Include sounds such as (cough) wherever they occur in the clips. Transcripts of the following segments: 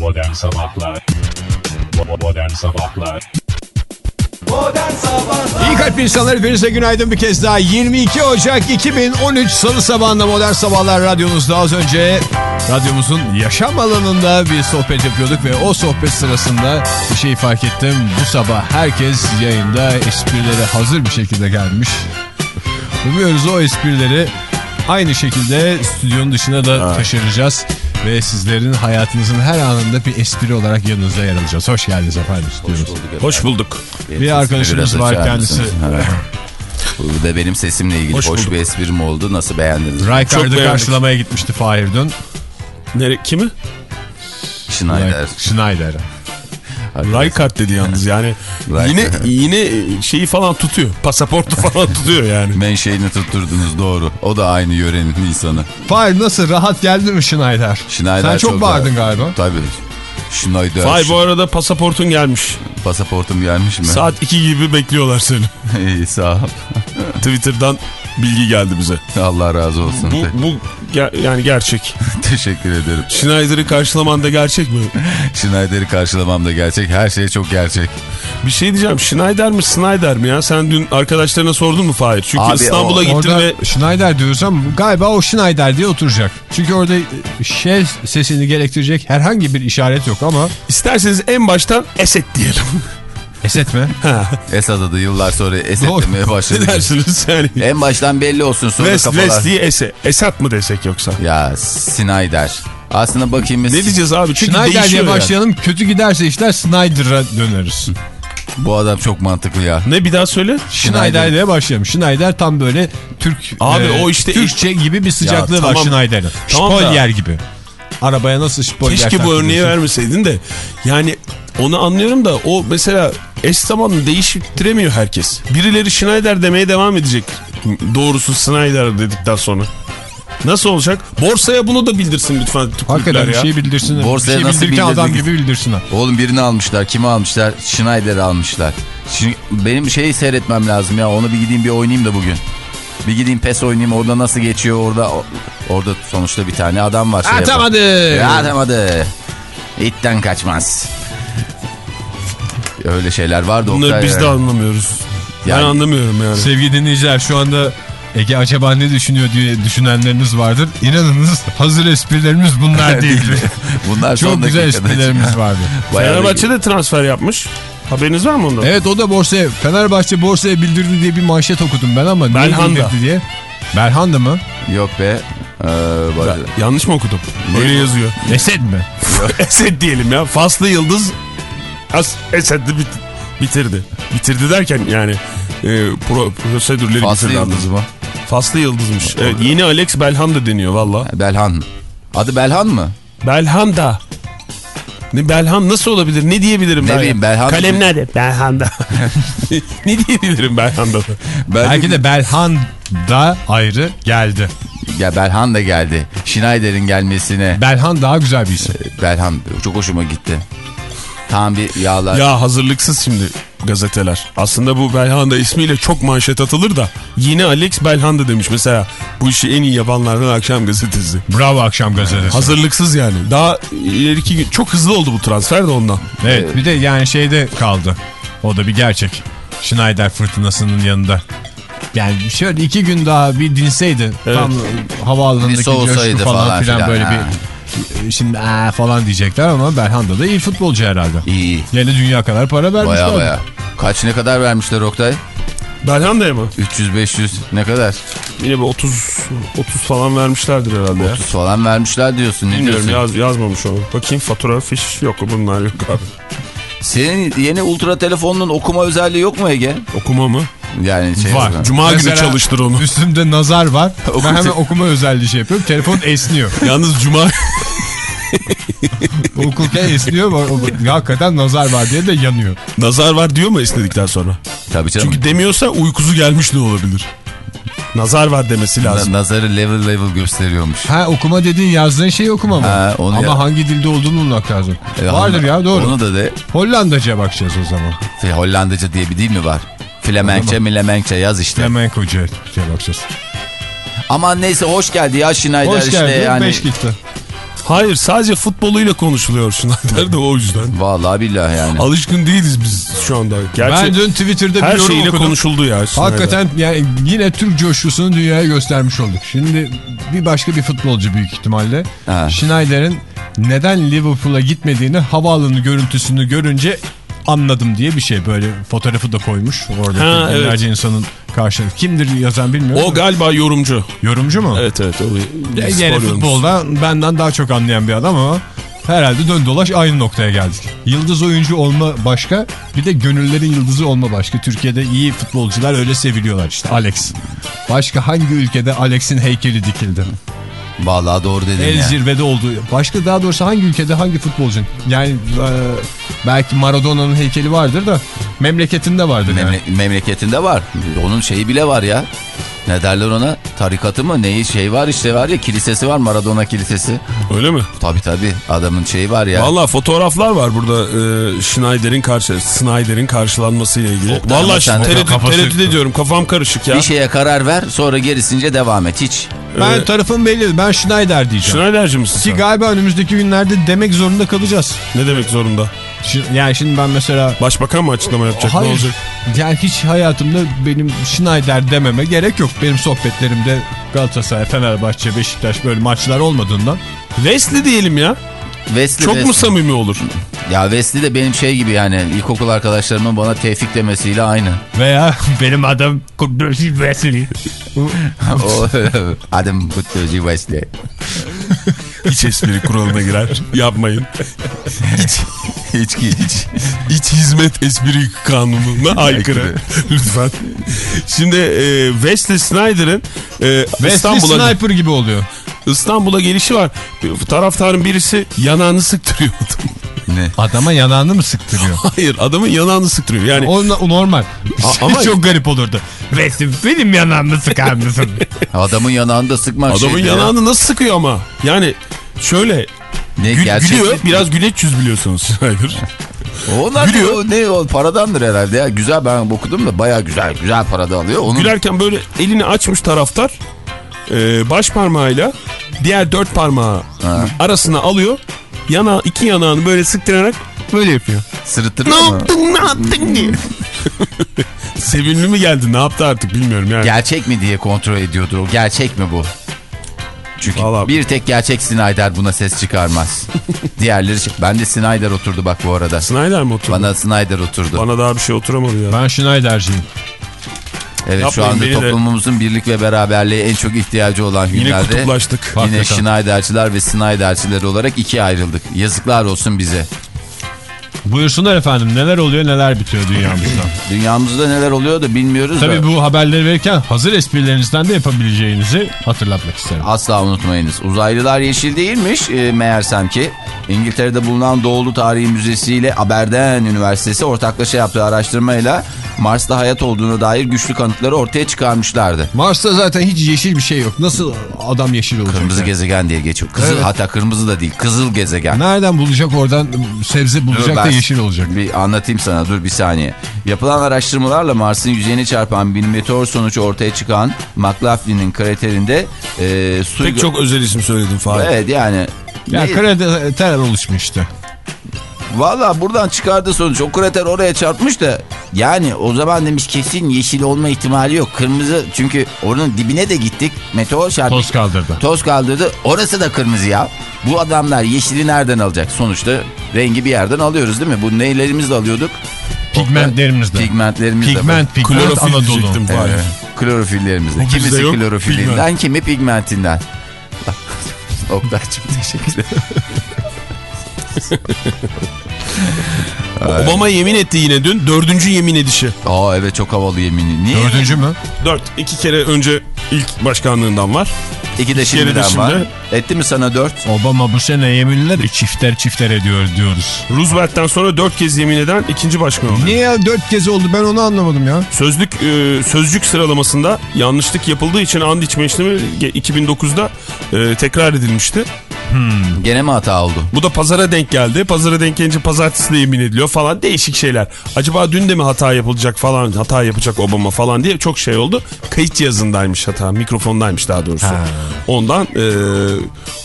Modern Sabahlar Modern Sabahlar İyi kalp insanlar hepinize günaydın bir kez daha. 22 Ocak 2013 Salı sabahında Modern Sabahlar radyonuzda az önce radyomuzun yaşam alanında bir sohbet yapıyorduk ve o sohbet sırasında bir şey fark ettim. Bu sabah herkes yayında esprilere hazır bir şekilde gelmiş. Umuyoruz o esprileri aynı şekilde stüdyonun dışına da taşıracağız. Ve sizlerin hayatınızın her anında bir espri olarak yanınızda yer alacağız. Hoş geldiniz efendim stüdyomuza. Hoş bulduk. Bir arkadaşımız var kendisi. Bu da benim sesimle ilgili Hoş hoş, bulduk. bir esprim oldu. Nasıl beğendiniz? Çok Rijkaard'ı karşılamaya gitmişti Fahir dün. Nere, kimi? Schneider. Schneider. Raykart dedi yalnız yani. (laughs) Yine yine şeyi falan tutuyor. Pasaportu falan tutuyor yani. (laughs) Menşeini tutturdunuz doğru. O da aynı yörenin insanı. Fahir nasıl rahat geldi mi Schneider? Schneider Sen çok, çok bağırdın galiba. Tabii. Schneider. Vay bu arada pasaportun gelmiş. Pasaportum gelmiş mi? Saat 2 gibi bekliyorlar seni. (laughs) İyi sağ ol. Twitter'dan bilgi geldi bize. Allah razı olsun. Bu, bu ger- yani gerçek. (laughs) Teşekkür ederim. Schneider'ı karşılaman da gerçek mi? (laughs) Schneider'i karşılamam da gerçek. Her şey çok gerçek. Bir şey diyeceğim. Schneider mi Snyder mi ya? Sen dün arkadaşlarına sordun mu Fahir? Çünkü Abi İstanbul'a o- gittin ve Schneider diyorsam galiba o Schneider diye oturacak. Çünkü orada şey sesini gerektirecek herhangi bir işaret yok ama isterseniz en baştan Esed diyelim. (laughs) Eset mi? (laughs) Esad adı yıllar sonra Esed Doğru. demeye ne (laughs) başladı. dersiniz yani? en baştan belli olsun sonra West, kafalar. West diye Ese. Esat mı desek yoksa? Ya Schneider. Aslında bakayım. Ne diyeceğiz abi? Çünkü Schneider diye değişiyor yani. başlayalım. Kötü giderse işler Snyder'a döneriz. Bu adam çok mantıklı ya. Ne bir daha söyle? Schneider diye başlayalım. Schneider tam böyle Türk Abi o işte- Türkçe gibi bir sıcaklığı Ya var tamam. Schneider'ın. Tamam Spolyer gibi. Arabaya nasıl Spolyer Keşke bu örneği vermeseydin de. Yani onu anlıyorum da o mesela eş zamanlı değiştiremiyor herkes. Birileri Schneider demeye devam edecek. Doğrusu Schneider dedikten sonra. Nasıl olacak? Borsaya bunu da bildirsin lütfen. Hakikaten bir şey bildirsin. Borsaya bir şey nasıl bildirirken adam bildirdik? gibi bildirsinler. Oğlum birini almışlar. Kimi almışlar? Schneider'i almışlar. Şimdi benim şeyi seyretmem lazım ya. Onu bir gideyim bir oynayayım da bugün. Bir gideyim pes oynayayım. Orada nasıl geçiyor? Orada orada sonuçta bir tane adam var. Şey yapan. Atamadı. Atamadı. İtten kaçmaz. Öyle şeyler vardı. Bunları Oktay biz de anlamıyoruz. Yani- Ben anlamıyorum yani. Sevgili dinleyiciler şu anda Ege acaba ne düşünüyor diye düşünenleriniz vardır. İnanınız hazır esprilerimiz bunlar (laughs) değildi. Bunlar Çok güzel esprilerimiz vardı. Bayağı Fenerbahçe de transfer yapmış. Haberiniz var mı ondan? Evet o da borsaya Fenerbahçe borsaya bildirdi diye bir manşet okudum ben ama Belhanda. diye. Belhanda mı? Yok be. Ee, Ben- yanlış mı okudum? Öyle yazıyor. Esed mi? (laughs) Esed diyelim ya. Faslı Yıldız As Esed'i bit- bitirdi. Bitirdi derken yani e, pro, prosedürleri Faslı bitirdi. Yıldız mı? Faslı Yıldız'mış. Evet, yeni Alex Belhanda deniyor valla. Belhan. Adı Belhan mı? Belhanda. Ne Belhan nasıl olabilir? Ne diyebilirim? Ne bileyim, ya? Belhanda- Kalem nerede? Belhanda. (laughs) ne diyebilirim Belhanda'da? Belki de Belhanda ayrı geldi. Ya Belhan da geldi. Schneider'in gelmesine. Belhan daha güzel bir isim. Belhan çok hoşuma gitti. Tam bir yağlar. Ya hazırlıksız şimdi gazeteler. Aslında bu Belhanda ismiyle çok manşet atılır da yine Alex Belhanda demiş. Mesela bu işi en iyi yapanlardan akşam gazetesi. Bravo akşam gazetesi. Hazırlıksız yani. Daha ileriki gün çok hızlı oldu bu transfer de ondan. Evet bir de yani şeyde kaldı. O da bir gerçek. Schneider fırtınasının yanında. Yani şöyle iki gün daha bir dinseydi Evet. tam havaalanındaki coşku falan, falan filan filan, böyle ha. bir şimdi aa falan diyecekler ama Belhanda da iyi futbolcu herhalde. İyi. Yine dünya kadar para vermişler. Baya baya. Kaç ne kadar vermişler Oktay? Belhanda'ya mı? 300-500 ne kadar? Yine bir 30 30 falan vermişlerdir herhalde ya. 30 falan vermişler diyorsun. Ne Bilmiyorum diyorsun? yaz, yazmamış onu. Bakayım fatura fiş yok bunlar yok abi. Senin yeni ultra telefonunun okuma özelliği yok mu Ege? Okuma mı? Yani şey Var. Cuma Mesela günü çalıştır onu. Üstümde nazar var. (laughs) Ben hemen okuma özelliği şey yapıyorum. Telefon esniyor. (laughs) Yalnız cuma (laughs) Okurken esniyor. Hakikaten nazar var diye de yanıyor. nazar var diyor mu esnedikten sonra? Tabii canım. Çünkü demiyorsa uykusu gelmiş ne olabilir? Nazar var demesi lazım. Na- nazarı level level gösteriyormuş. Ha okuma dediğin yazdığın şeyi okuma mı? Ha, onu Ama ya- hangi dilde olduğunu bulmak lazım. E, Vardır onu- ya doğru. Onu da de Hollandaca bakacağız o zaman. Fe- Hollandaca diye bir dil mi var? Flemenkçe milemenkçe yaz işte. Flamenco'ca bakacağız. Aman neyse hoş geldi ya Schneider Hoş işte geldin. yani. Beş gitti. Hayır sadece futboluyla konuşuluyor Schneider de o yüzden. Vallahi billahi yani. Alışkın değiliz biz şu anda. Gerçi Ben dün Twitter'da bir yorum şeyle okudum. konuşuldu ya. Schneider. Hakikaten yani yine Türk coşkusunu dünyaya göstermiş olduk. Şimdi bir başka bir futbolcu büyük ihtimalle Ha. Schneider'in neden Liverpool'a gitmediğini havaalanı görüntüsünü görünce anladım diye bir şey. Böyle fotoğrafı da koymuş. Orada Ha, binlerce insanın karşılığı. Kimdir yazan bilmiyorum. O galiba yorumcu. Yorumcu mu? Evet evet. O Gene yorumcusu. futbolda benden daha çok anlayan bir adam ama herhalde dön dolaş aynı noktaya geldik. Yıldız oyuncu olma başka bir de gönüllerin yıldızı olma başka. Türkiye'de iyi futbolcular öyle seviliyorlar işte Alex. Başka hangi ülkede Alex'in heykeli dikildi? Vallahi doğru dedin El ya. zirvede olduğu. Başka daha doğrusu hangi ülkede hangi futbolcun? Yani e, belki Maradona'nın heykeli vardır da memleketinde vardır yani. Memle- memleketinde var. Onun şeyi bile var ya. Ne derler ona? Tarikatı mı? Neyi şey var işte var ya kilisesi var Maradona kilisesi. Öyle mi? Tabii tabii adamın şeyi var ya. Valla fotoğraflar var burada e, Schneider'in karşı Snyder'in karşılanmasıyla ilgili. Valla tereddüt, tereddüt ediyorum kafam karışık ya. Bir şeye karar ver sonra gerisince devam et hiç. Ben Ee, tarafım belli. Ben Schneider diyeceğim. Schneider'ci misin Ki sen? galiba önümüzdeki günlerde demek zorunda kalacağız. Ne demek zorunda? Şi- Yani şimdi ben mesela Başbakan mı açıklama yapacak? Ne Hayır. olacak? Yani hiç hayatımda benim Schneider dememe gerek yok. Benim sohbetlerimde Galatasaray, Fenerbahçe, Beşiktaş böyle maçlar olmadığından. Wesley diyelim ya. Wesley, Çok mu Wesley. samimi olur? Ya Wesley de benim şey gibi yani ilkokul arkadaşlarımın bana Tevfik demesiyle aynı. Veya (laughs) benim adım Kudüs Wesley. o, adım Kutlucu Wesley. (laughs) İç espri kuralına girer. Yapmayın. Hiç, (laughs) (laughs) hiç, hiç. İç hizmet espri kanununa aykırı. (laughs) Lütfen. Şimdi e, Wesley Snyder'ın e, Wesley İstanbul'a Sniper gibi oluyor. İstanbul'a gelişi var. Taraftarın birisi yanağını sıktırıyor. Ne? Adama yanağını mı sıktırıyor? (laughs) Hayır adamın yanağını sıktırıyor. Yani o, o normal. A- ama- çok garip olurdu. Wesley benim yanağımı sıkar mısın? Adamın yanağında sıkmak adamın ya. yanağını nasıl sıkıyor ama? Yani şöyle Ne gül- gerçek gülüyor. mi? Biraz güleç yüz biliyorsunuz (laughs) Snyder. Onlar Gülüyor. ne, o, ne o paradandır herhalde ya. Güzel ben okudum da baya güzel güzel para da alıyor. Onun Gülerken böyle elini açmış taraftar e, baş parmağıyla diğer dört parmağı Ha. arasına alıyor. Yana iki yanağını böyle sıktırarak böyle yapıyor. sırıtırıyor Ne mu? yaptın ne yaptın diye. (laughs) Sevimli mi geldi ne yaptı artık bilmiyorum yani. Gerçek mi diye kontrol ediyordur o. Gerçek mi bu? Çünkü Vallahi- bir tek gerçek Snyder buna ses çıkarmaz. (laughs) Diğerleri şey- Ben de Snyder oturdu bak bu arada. Snyder mi oturdu? Bana, Bana Snyder oturdu. daha bir şey oturamadı ya. ben Schneider'ciyim. Evet şu Yapmayın anda beni de. toplumumuzun birlik ve beraberliğe en çok ihtiyacı olan Yine günlerde kutuplaştık. yine Hakikaten. Schneider'çiler ve Snyder'çiler olarak ikiye ayrıldık. Yazıklar olsun bize. Buyursunlar efendim neler oluyor neler bitiyor dünyamızda. (clears throat) Dünyamızda neler oluyor da bilmiyoruz Tabii da bu haberleri verirken hazır esprilerinizden de yapabileceğinizi hatırlatmak isterim. asla unutmayınız. Uzaylılar yeşil değilmiş e, meğersem ki. İngiltere'de bulunan Doğulu Tarihi Müzesi ile Aberdeen Üniversitesi ortaklaşa yaptığı araştırmayla Mars'ta hayat olduğuna dair güçlü kanıtları ortaya çıkarmışlardı. Mars'ta zaten hiç yeşil bir şey yok. Nasıl adam yeşil olacak? Kırmızı yani? gezegen diye geçiyor. Kızıl Evet. hatta kırmızı da değil kızıl gezegen. Nereden bulacak oradan sebze Dur bulacak da ben yeşil olacak. Bir anlatayım sana dur bir saniye. Yapılan araştırmalarla Mars'ın yüzeyini çarpan bir meteor sonucu ortaya çıkan McLaughlin'in kraterinde e, su... Pek çok özel isim söyledim Fahir. Evet yani... Ya Ne- krater oluşmuştu. Valla buradan çıkardığı sonuç o krater oraya çarpmış da yani o zaman demiş kesin yeşil olma ihtimali yok. Kırmızı çünkü onun dibine de gittik. Meteor çarptı. Toz kaldırdı. Toz kaldırdı. Orası da kırmızı ya. Bu adamlar yeşili nereden alacak? Sonuçta rengi bir yerden alıyoruz değil mi? Bu neylerimizle alıyorduk? Pigmentlerimizle. Pigmentlerimizle. Pigment, pigment Klorofil Anadolu. Evet. Bizde Kimisi yok, klorofilinden, pigment. kimi pigmentinden. (laughs) Oktay'cığım teşekkür ederim. (laughs) Obama yemin etti yine dün. Dördüncü yemin edişi. Aa evet çok havalı yemini. Niye? Dördüncü mü? Dört. iki kere önce ilk başkanlığından var. İki de kere de şimdiden var. şimdi. Etti mi sana dört? Obama bu sene yeminleri çifter çifter ediyor diyoruz. Roosevelt'ten sonra dört kez yemin eden ikinci başkan oldu. Niye ya dört kez oldu ben onu anlamadım ya. Sözlük e, sözcük sıralamasında yanlışlık yapıldığı için and içme işlemi ge- 2009'da e, tekrar edilmişti. Gene mi hata oldu? Bu da pazara denk geldi. Pazara denk gelince pazartesi de yemin ediliyor falan. Değişik şeyler. Acaba dün de mi hata yapılacak falan, hata yapacak Obama falan diye çok şey oldu. Kayıt cihazındaymış hata, mikrofondaymış daha doğrusu. Ondan e,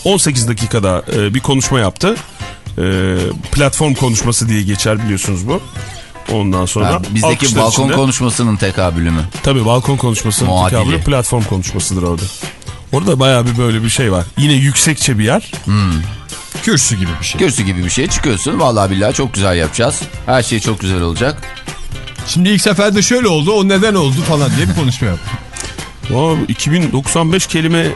18 dakikada e, bir konuşma yaptı. E, platform konuşması diye geçer biliyorsunuz bu. Ondan sonra Ha, bizdeki balkon içinde- konuşmasının tekabülü mü? Tabii balkon konuşmasının Muadili. tekabülü platform konuşmasıdır orada. Orada bayağı bir böyle bir şey var. Yine yüksekçe bir yer. Kürsü gibi bir şey. Kürsü gibi bir şey çıkıyorsun. Vallahi billahi çok güzel yapacağız. Her şey çok güzel olacak. Şimdi ilk seferde şöyle oldu o neden oldu falan diye bir konuşma yap. (laughs) Vay, 2095 kelime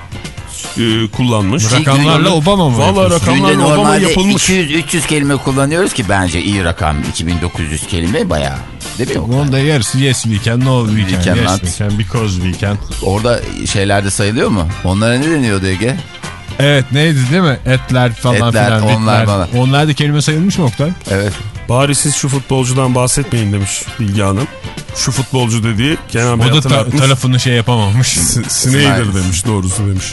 e, kullanmış. Rakamlarla Obama mı? Valla rakamlarla Obama yapılmış. 200-300 kelime kullanıyoruz ki bence iyi rakam. 2900 kelime bayağı. Değil mi? Onun da yarısı yes we can, no we can, We cannot. yes we can, because we can. Orada şeylerde sayılıyor mu? Onlara ne deniyordu Ege? Evet neydi değil mi? Etler falan Etler, filan. onlar bitler. falan. Onlar da kelime sayılmış mı Oktay? Evet. Bari siz şu futbolcudan bahsetmeyin demiş Bilge Hanım. Şu futbolcu dediği Kenan Bey O da ta- tarafını şey yapamamış. Snyder demiş doğrusu demiş.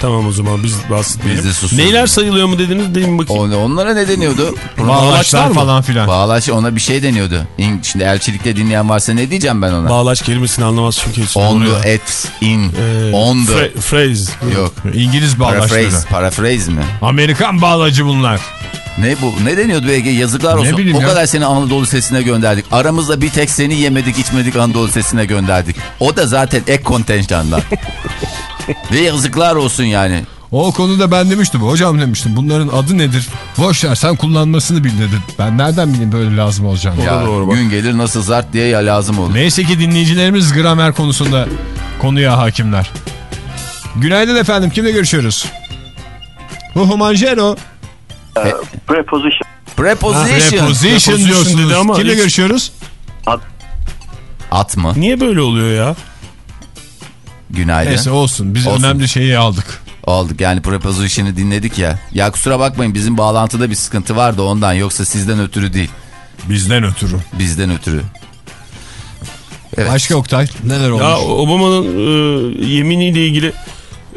Tamam o zaman biz bahsetmeyelim. Biz de susuyoruz. Neyler sayılıyor mu dediniz deyin bakayım. O- Onlara ne deniyordu? Bağlaçlar falan filan. Bağlaç ona bir şey deniyordu. Şimdi elçilikte dinleyen varsa ne diyeceğim ben ona? Bağlaç kelimesini anlamaz çünkü. On the, at, in, Ee, on the. fra- phrase. Yok. İngiliz bağlaçları. Paraphrase, paraphrase mi? Amerikan bağlacı bunlar. Ne bu? Ne deniyordu Ege? Yazıklar olsun. bileyim o ya. kadar seni Anadolu sesine gönderdik. Aramızda bir tek seni yemedik içmedik Anadolu sesine gönderdik. O da zaten ek kontenjandan. (laughs) Ve yazıklar olsun yani. O konuda ben demiştim. Hocam demiştim. Bunların adı nedir? Boş ver sen kullanmasını bil dedi. Ben nereden bileyim böyle lazım olacağını. Ya, doğru bak. gün gelir nasıl zart diye ya lazım olur. Neyse ki dinleyicilerimiz gramer konusunda konuya hakimler. Günaydın efendim. Kimle görüşüyoruz? Huhu Manjero. Preposition. Preposition. Preposition Preposition diyorsunuz. dedi ama Kimle hiç- görüşüyoruz? At mı? Niye böyle oluyor ya? Günaydın. Neyse olsun. Biz Olsun. önemli şeyi aldık. Olduk yani preposition'ı dinledik ya. Ya kusura bakmayın bizim bağlantıda bir sıkıntı vardı ondan yoksa sizden ötürü değil. Bizden ötürü. Bizden ötürü. Evet. Başka Oktay neler olmuş? Ya Obama'nın e, yeminiyle ilgili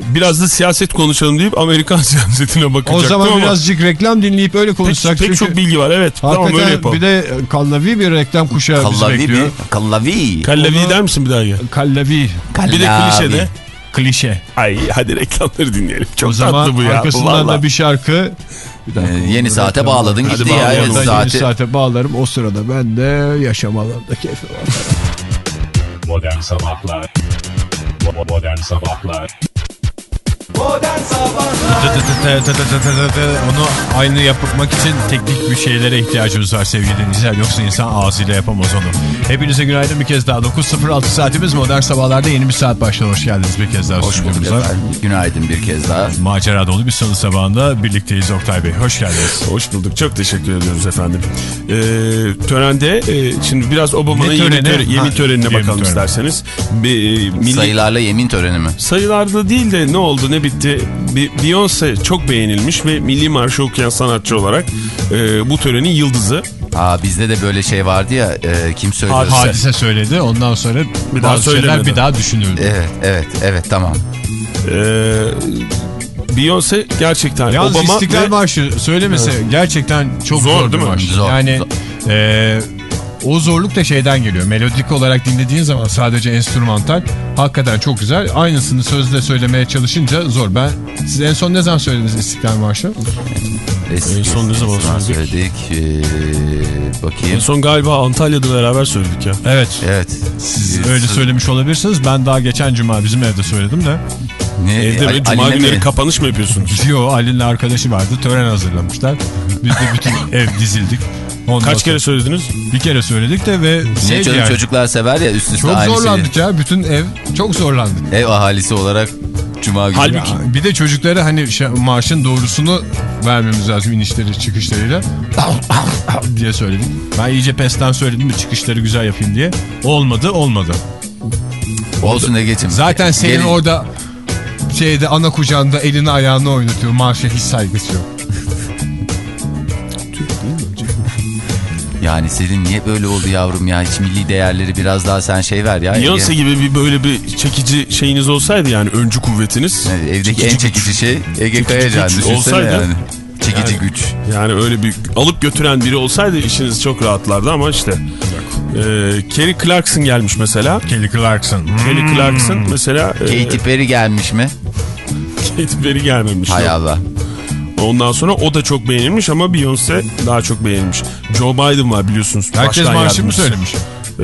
biraz da siyaset konuşalım deyip Amerikan (laughs) siyasetine o bakacaktım zaman ama birazcık reklam dinleyip öyle pek, konuşsak. pek çünkü çok bilgi var evet. Tamam öyle hakikaten yapalım. bir de kallavi bir reklam kuşağı bizi Kallavi bekliyor. bir. Kallavi. Kallavi Onu- der misin bir daha ya? Kallavi. Bir de klişe de. Klişe. Ay hadi reklamları dinleyelim. Çok o zaman tatlı bu ya. arkasından Vallahi. da bir şarkı. Bir dakika, Ee, yeni saate reklam- bağladın Hadi gitti ya. Ben saati. yeni saate bağlarım. O sırada ben de yaşam alanında keyfi var. Modern Sabahlar Bo- Modern Sabahlar Onu aynı yapmak için teknik bir şeylere ihtiyacımız var sevgili dinleyiciler. Yoksa insan ağzıyla yapamaz onu. Hepinize günaydın bir kez daha. 9.06 saatimiz modern sabahlarda yeni bir saat başladı. Hoş geldiniz bir kez daha. Hoş bulduk efendim. Günaydın bir kez daha. Macera dolu bir salı sabahında birlikteyiz Oktay Bey. Hoş geldiniz. Hoş bulduk. Çok teşekkür ediyoruz efendim. Ee, törende e, şimdi biraz Obama'nın yemin, töreni? töre- yemin Ha, törenine yemin bakalım töreni. isterseniz. Bir, e, milli, Sayılarla yemin töreni mi? sayılarda değil de ne oldu ne bitti. Beyoncé çok beğenilmiş ve milli marşı okuyan sanatçı olarak e, bu törenin yıldızı. Aa bizde de böyle şey vardı ya. e, kim söyledi? Hadise. Söyledi. Ondan sonra Bir daha söylemedi. bir daha düşünüldü. Evet evet evet tamam. Ee, Beyoncé gerçekten Yalnız Obama İstiklal ve- Marşı söylemese gerçekten çok Zor zor, değil mi? marş. Zor, Yani zor. e, o zorluk da şeyden geliyor. Melodik olarak dinlediğin zaman sadece enstrümantal hakikaten çok güzel. Aynısını sözle söylemeye çalışınca zor. Ben siz en son ne zaman söylediniz İstiklal Marşı? Eski, En son ne zaman söyledik? söyledik? Ee, en bakayım. son galiba Antalya'da beraber söyledik ya. Evet. Evet. Siz öyle söylemiş olabilirsiniz. Ben daha geçen cuma bizim evde söyledim de. Ne, Evde Ali- mi? Cuma Ali'ne günleri mi? kapanış mı yapıyorsunuz? (laughs) Yo Ali'nin arkadaşı vardı. Tören hazırlamışlar. Biz de bütün (laughs) ev dizildik. Ondan Kaç kere söylediniz? Bir kere söyledik de ve şeydi canım yani. çocuklar sever ya üst üste Çok zorlandık ya. Bütün ev çok zorlandık. Ev ahalisi olarak cuma günü. Halbuki- Ya, bir de çocuklara hani maaşın doğrusunu vermemiz lazım inişleri çıkışlarıyla. (coughs) diye söyledik. Ben iyice pesten söyledim de çıkışları güzel yapayım diye. Olmadı olmadı. Olsun geçin. Zaten senin Gelin. orada şeyde ana kucağında elini ayağını oynatıyor. Marşa hiç saygısı yok. Yani senin niye böyle oldu yavrum ya? Hiç milli değerleri biraz daha sen şey ver ya. Beyoncé gibi bir böyle bir çekici şeyiniz olsaydı yani öncü kuvvetiniz. Evet, evdeki en çekici şey Ege Kayacan. güç Düşünsene olsaydı- yani. Çekici Yani- güç. Yani öyle bir alıp götüren biri olsaydı işiniz çok rahatlardı ama işte. Ee, Kelly Clarkson gelmiş mesela. Kelly Clarkson. Kelly Clarkson mesela e, Katy Perry gelmiş mi? Katy Perry gelmemiş. Hay. Allah. Ondan sonra o da çok beğenilmiş ama Beyoncé daha çok beğenilmiş. Joe Biden var biliyorsunuz. Herkes marşı mı söylemiş? Ee,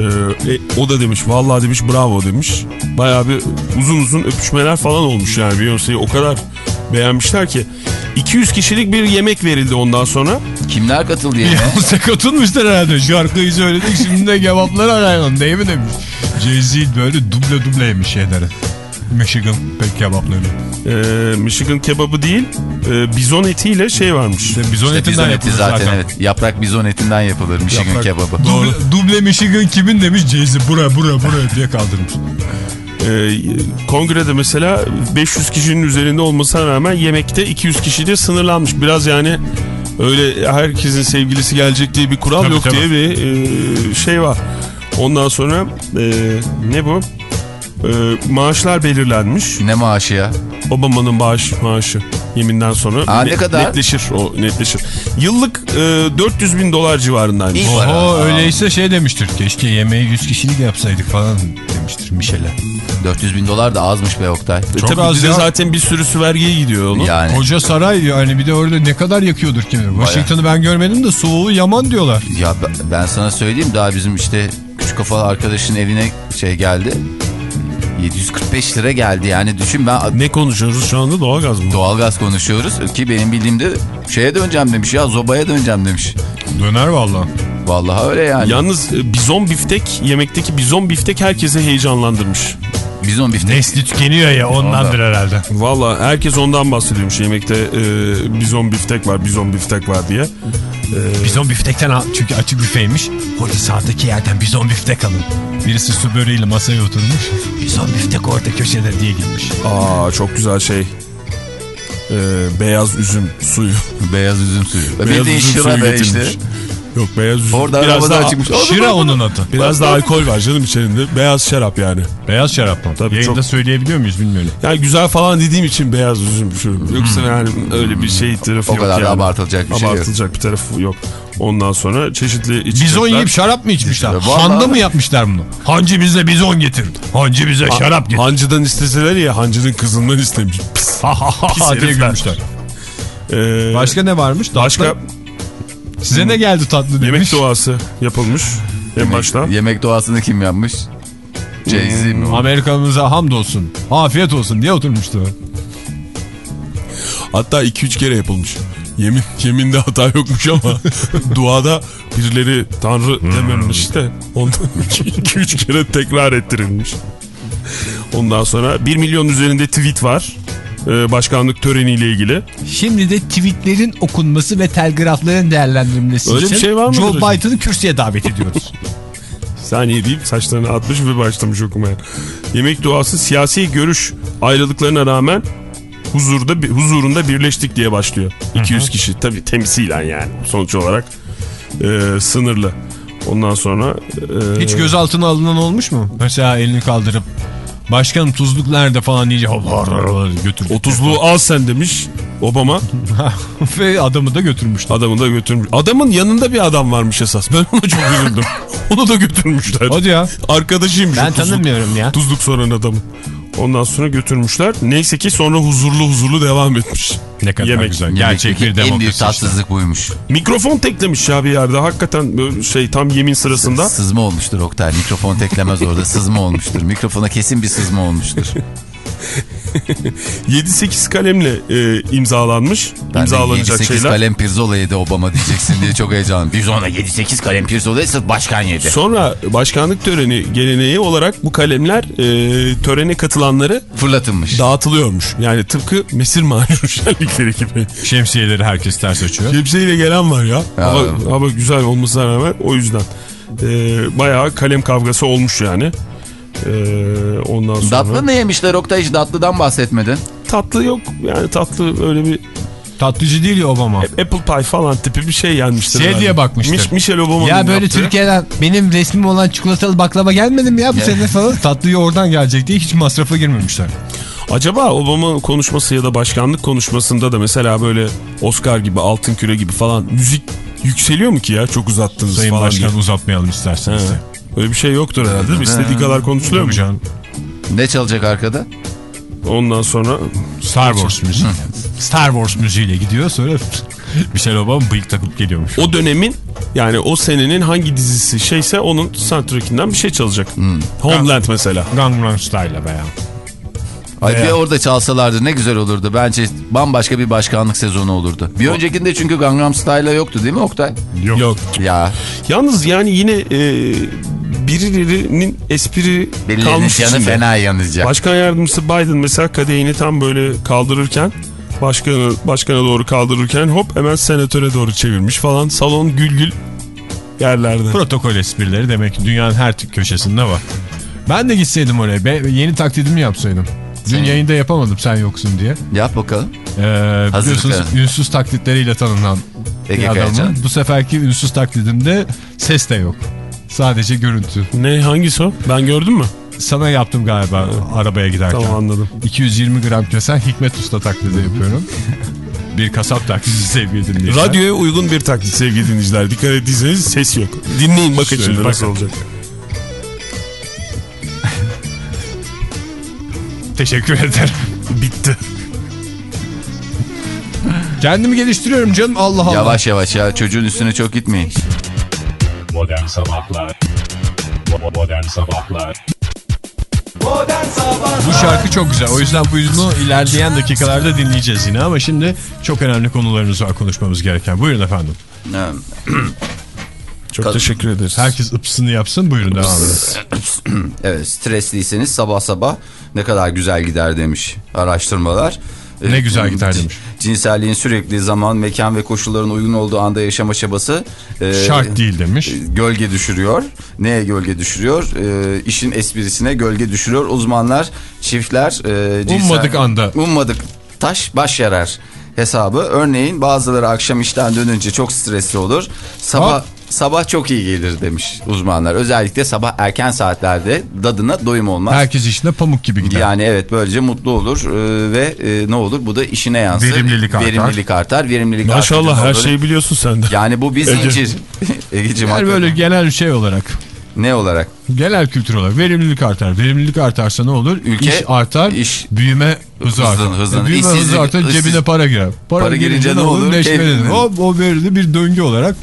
e, o da demiş vallahi demiş bravo demiş. Bayağı bir uzun uzun öpüşmeler falan olmuş yani Beyoncé'yi o kadar beğenmişler ki. 200 kişilik bir yemek verildi ondan sonra. Kimler katıldı yine? (laughs) Beyoncé katılmışlar herhalde. Şarkıyı söyledik şimdi de kebaplar arayalım değil mi demiş. Jay-Z böyle duble duble yemiş şeyleri. Michigan pek kebapları. Ee, Michigan kebabı değil e, bizon etiyle şey varmış. İşte bizon İşte etinden bizon eti zaten, zaten. evet. Yaprak bizon etinden yapılır Michigan Yaprak- kebabı. Duble, duble Michigan kimin demiş Jay-Z bura bura bura diye kaldırmış. Ee, kongrede mesela 500 kişinin üzerinde olmasına rağmen yemekte 200 kişi de sınırlanmış. Biraz yani öyle herkesin sevgilisi gelecek diye bir kural Tabii, yok tabii. diye bir e, şey var. Ondan sonra e, ne bu? E, maaşlar belirlenmiş. Ne maaşı ya? Obama'nın maaş maaşı yeminden sonra Aa, ne kadar? netleşir o netleşir. Yıllık e, 400 bin dolar civarındaymış. İyi para. Oho öyleyse şey demiştir. Keşke yemeği 100 kişilik yapsaydık falan demiştir Michel'e. 400 bin dolar da azmış be Oktay. E, Çok tabii az ya. zaten bir sürüsü vergiye gidiyor onun. Yani. Koca saray yani bir de orada ne kadar yakıyordur kim bilir. Washington'ı ben görmedim de soğuğu yaman diyorlar. Ya ben- ben sana söyleyeyim daha bizim işte küçük kafalı arkadaşın evine şey geldi. 745 lira geldi yani düşün ben Ne konuşuyoruz şu anda doğalgaz mı? doğalgaz konuşuyoruz ki benim bildiğimde şeye döneceğim demiş ya zobaya döneceğim demiş. Döner valla. Vallahi öyle yani. Yalnız e, bizon biftek yemekteki bizon biftek herkese heyecanlandırmış. Bizon biftek. Nesli tükeniyor ya ondandır herhalde. Valla herkes ondan bahsediyormuş yemekte e, bizon biftek var bizon biftek var diye. Bizon biftekten al çünkü açık büfeymiş. Orada sağdaki yerden bizon biftek alın. Birisi su böreğiyle masaya oturmuş. Bizon biftek orada köşede diye gitmiş. Aa çok güzel şey. E, beyaz üzüm suyu. Beyaz üzüm suyu. Beyaz Bildiğin üzüm şıra suyu be işte. getirmiş. Yok beyaz üzüm. Orada biraz daha, çıkmış. Şira onun adı. Biraz da alkol var canım içerisinde. Beyaz şarap yani. Beyaz şarap mı? Tabii Yayında çok- söyleyebiliyor muyuz bilmiyorum. Yani güzel falan dediğim için beyaz üzüm şu. Yoksa yani öyle bir şey tarafı O yok kadar da yani. abartılacak bir şey yok. Abartılacak bir tarafı yok. Ondan sonra çeşitli içecekler. Bizon yiyip şarap mı içmişler? Vallahi- Handa mı yapmışlar bunu? Hancı bize bizon getir. Hancı bize şarap getir. Hancıdan isteseler ya hancının kızından istemiş. Pis. Ha ha ha Pis ha diye herifler. gülmüşler. Ee, Başka ne varmış? Başka Size ne geldi tatlı demiş. yemek doğası yapılmış en başta. Yemek doğasını kim yapmış? Jay-Z mi? Amerikamıza hamdolsun. Afiyet olsun diye oturmuştu. Hatta 2-3 kere yapılmış. Yemin, yeminde hata yokmuş ama (laughs) duada birileri tanrı dememiş de ondan (laughs) 2-3 kere tekrar ettirilmiş. Ondan sonra 1 milyon üzerinde tweet var. Ee, başkanlık töreniyle ilgili. Şimdi de tweetlerin okunması ve telgrafların değerlendirilmesi Öyle bir için şey var Joe? Biden'ı kürsüye davet ediyoruz. (laughs) Saniye deyip saçlarını atmış ve başlamış okumaya. Yemek duası siyasi görüş ayrılıklarına rağmen huzurda bir- huzurunda birleştik diye başlıyor. 200 kişi tabii temsilen yani sonuç olarak e, sınırlı. Ondan sonra e, Hiç gözaltına alınan olmuş mu? Mesela elini kaldırıp başkanım tuzluk nerede falan deyince götürdü. o tuzluğu al sen demiş Obama. (laughs) ve adamı da götürmüştü. Adamı da götürmüş. Adamın yanında bir adam varmış esas. Ben ona çok üzüldüm. (laughs) Onu da götürmüşler. Hadi ya. Arkadaşıymış. Ben tuzluk- tanımıyorum ya. Tuzluk soran adamın. Ondan sonra götürmüşler. Neyse ki sonra huzurlu huzurlu devam etmiş. Ne kadar Yemek. güzel. Gerçek bir Yemekteki En büyük demokrasi. işte. tatsızlık buymuş. Mikrofon teklemiş ya bir yerde. Hakikaten böyle şey tam yemin sırasında. Sızma olmuştur Oktay. Mikrofon teklemez orada. Sızma olmuştur. Mikrofona kesin bir sızma olmuştur. (laughs) (laughs) 7-8 kalemle e, imzalanmış. Ben imzalanacak 7-8 şeyler. kalem pirzola yedi Obama diyeceksin diye çok heyecanlıyım. Biz ona 7-8 kalem pirzola sırf başkan yedi. Sonra başkanlık töreni geleneği olarak bu kalemler e, törene katılanları Fırlatılmış. dağıtılıyormuş. Yani tıpkı mesir macun şenlikleri gibi. Şemsiyeleri herkes ters açıyor. Şemsiyeyle gelen var ya. Ya. Hava, hava güzel olmasına rağmen o yüzden. E, bayağı kalem kavgası olmuş yani. E, ondan sonra. Tatlı ne yemişler Oktay hiç tatlıdan bahsetmedin. Tatlı yok. Yani tatlı öyle bir Tatlıcı değil ya Obama. Apple pie falan tipi bir şey yenmiştir. Şey herhalde. diye bakmıştır. Mich- Michelle Obama'nın Ya böyle yaptığı. Türkiye'den benim resmim olan çikolatalı baklava gelmedi mi ya bu Ya. sene falan. (laughs) Tatlıyı oradan gelecek diye hiç masrafa girmemişler. Acaba Obama konuşması ya da başkanlık konuşmasında da mesela böyle Oscar gibi altın küre gibi falan müzik yükseliyor mu ki ya çok uzattınız Sayın falan Başkan diye. uzatmayalım isterseniz. He. de. Öyle bir şey yoktur herhalde. değil mi? İstediği kadar konuşuluyor mu? Yok canım. Ne çalacak arkada? Ondan sonra Star Wars müziği. Star Wars müziğiyle gidiyor sonra (laughs) Michelle Obama bıyık takıp geliyormuş. o dönemin yani o senenin hangi dizisi şeyse onun soundtrackinden bir şey çalacak. Homeland mesela. Gangnam Style'la veya. Ay bir Veya- orada çalsalardı ne güzel olurdu. Bence bambaşka bir başkanlık sezonu olurdu. Bir öncekinde çünkü Gangnam Style'a yoktu değil mi Oktay? Yok. Ya Yalnız yani yine e, birilerinin espri birilerinin kalmış canı içinde. fena yanacak. Başkan yardımcısı Biden mesela kadehini tam böyle kaldırırken başkanı başkana doğru kaldırırken hop hemen senatöre doğru çevirmiş falan. Salon gül gül yerlerde. Protokol esprileri demek ki dünyanın her köşesinde var. Ben de gitseydim oraya. Be, yeni taklidimi yapsaydım. Dün Sen- yayında yapamadım sen yoksun diye. Yap bakalım. Ee, biliyorsunuz ünsüz taklitleriyle tanınan Ege bir adamım. Bu seferki ünsüz taklidimde ses de yok. Sadece görüntü. Ne hangisi o? Ben gördüm mü? Sana yaptım galiba arabaya giderken. Tamam anladım. 220 gram kesen Hikmet Usta taklidi yapıyorum. (laughs) bir kasap taklidi sevgili dinleyiciler. Radyoya uygun bir taklit sevgili dinleyiciler. Dikkat ettiyseniz ses yok. Dinleyin bakın şimdi nasıl olacak. (laughs) Teşekkür ederim. Bitti. Kendimi geliştiriyorum canım Allah Allah. Yavaş yavaş ya çocuğun üstüne çok gitmeyin. Modern Sabahlar Bo- Modern Sabahlar Bu şarkı çok güzel. O yüzden bu yüzünü ilerleyen dakikalarda dinleyeceğiz yine. Ama şimdi çok önemli konularımız var konuşmamız gereken. Buyurun efendim. (clears throat) Çok Kad- teşekkür ederiz. Herkes ıpsını yapsın. Buyurun devam edin. (clears throat) Evet stresliyseniz sabah sabah ne kadar güzel gider demiş araştırmalar. Ne güzel gider demiş. Cinselliğin sürekli zaman, mekan ve koşulların uygun olduğu anda yaşama çabası e, Şart değil demiş. gölge düşürüyor. Neye gölge düşürüyor? E, işin esprisine gölge düşürüyor. Uzmanlar, çiftler... E, cinsel- Ummadık anda. Ummadık taş baş yarar hesabı. Örneğin bazıları akşam işten dönünce çok stresli olur. Sabah Ha. Sabah çok iyi gelir demiş uzmanlar. Özellikle sabah erken saatlerde dadına doyum olmaz. Herkes işine pamuk gibi gider. Yani evet böylece mutlu olur e, ve e, ne olur bu da işine yansır. Verimlilik artar. Verimlilik artar. Verimlilik Maşallah her olur? şeyi biliyorsun sen de. Yani bu bir zincir. (laughs) Egeciğim Yani böyle genel şey olarak. ne olarak? Genel kültür olarak verimlilik artar. Verimlilik artarsa ne olur? Ülke, İş artar, iş- büyüme hızı Hızlan- artar. hızlan- büyüme hızı işsizlik- artar, işsiz- cebine para girer. Para, Para girince, girince ne olur? Keyiflenir. O, o belirli bir döngü olarak.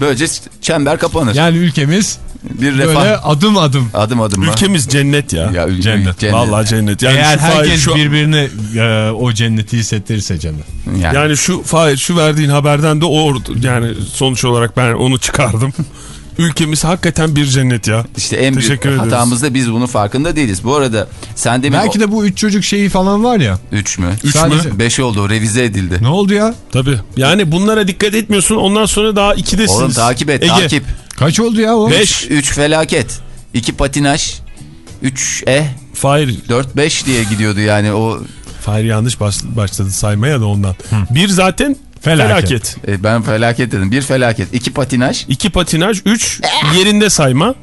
Böylece çember kapanır. Yani ülkemiz bir refah. böyle adım adım. Adım adım mı? Ülkemiz cennet ya. Ya, ül- Cennet. Vallahi cennet. Yani Eğer herkes şu, birbirine e, o cenneti hissettirirse cennet. Yani. yani şu Fahir, şu verdiğin haberden de o yani sonuç olarak ben onu çıkardım. Ülkemiz hakikaten bir cennet ya. İşte en büyük Teşekkür ederiz. hatamız da biz bunun farkında değiliz. Bu arada sen demin... Belki de bu üç çocuk şeyi falan var ya. 3 mü? Üç Sadece mü? 5 oldu revize edildi. Ne oldu ya? Tabii. Yani bunlara dikkat etmiyorsun ondan sonra daha ikidesiniz. Oğlum takip et Ege. takip. Kaç oldu ya o? 5. 3 felaket. 2 patinaj. 3 e Fahir, 4 5 diye gidiyordu yani o Fahir yanlış baş- başladı saymaya da ondan. Bir zaten Felaket. felaket. e, ben felaket dedim. Bir felaket. 2 patinaj. İki patinaj, üç yerinde sayma.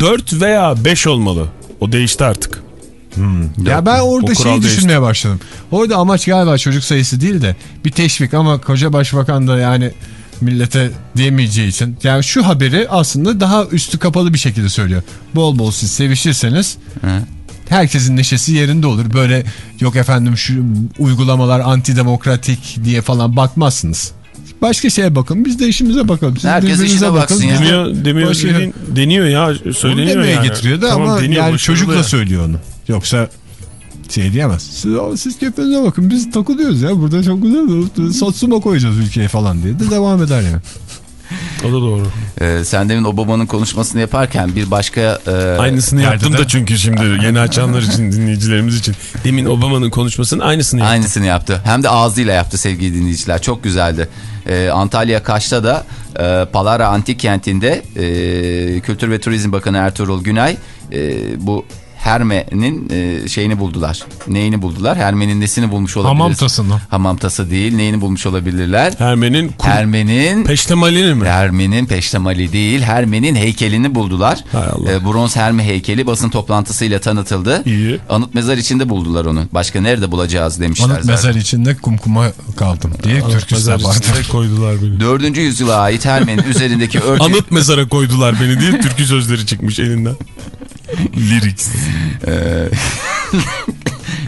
Dört veya beş olmalı. O değişti artık. Ya ben orada şeyi değişti. düşünmeye başladım. Orada amaç galiba çocuk sayısı değil de bir teşvik ama koca başbakan da yani millete diyemeyeceği için. Yani şu haberi aslında daha üstü kapalı bir şekilde söylüyor. Bol bol siz sevişirseniz herkesin neşesi yerinde olur. Böyle yok efendim şu uygulamalar antidemokratik diye falan bakmazsınız. Başka şeye bakın biz de işimize bakalım. Siz Herkes birbirinize işine baksın ya. Biz de- Demiyor, demiyor Başka- dediğin- deniyor ya Onu söyleniyor demeye yani. getiriyor da Tamam, ama deniyor, yani çocukla ya. söylüyor onu. Yoksa şey diyemez. Siz, siz keyfinize bakın biz takılıyoruz ya burada çok güzel. Satsuma koyacağız ülkeye falan diye de devam eder yani. O da doğru. E, sen demin Obama'nın konuşmasını yaparken bir başka e, Aynısını yaptım da çünkü şimdi yeni açanlar için dinleyicilerimiz için. Demin Obama'nın konuşmasının aynısını yaptım. Aynısını yaptı. Hem de ağzıyla yaptı sevgili dinleyiciler. Çok güzeldi. Ee, Antalya Kaş'ta da e, Palara Antik Kenti'nde e, Kültür ve Turizm Bakanı Ertuğrul Günay e, bu Herme'nin e, şeyini buldular. Neyini buldular? Herme'nin nesini bulmuş olabiliriz? Hamam tasını. Hamam tası değil. Neyini bulmuş olabilirler? Herme'nin Herme'nin peştemalini mi? Herme'nin peştemali değil, Herme'nin heykelini buldular. Hay Allah. Ee, bronz Herme heykeli basın toplantısıyla tanıtıldı. İyi. Anıt mezar içinde buldular onu. Başka nerede bulacağız demişler Anıt zaten. mezar içinde kumkuma kaldım diye türküsü Mezar içinde koydular beni. 4. yüzyıla ait Herme'nin üzerindeki (laughs) örtü... Anıt mezara koydular beni diye türkü sözleri çıkmış elinden. Lyrics. (laughs)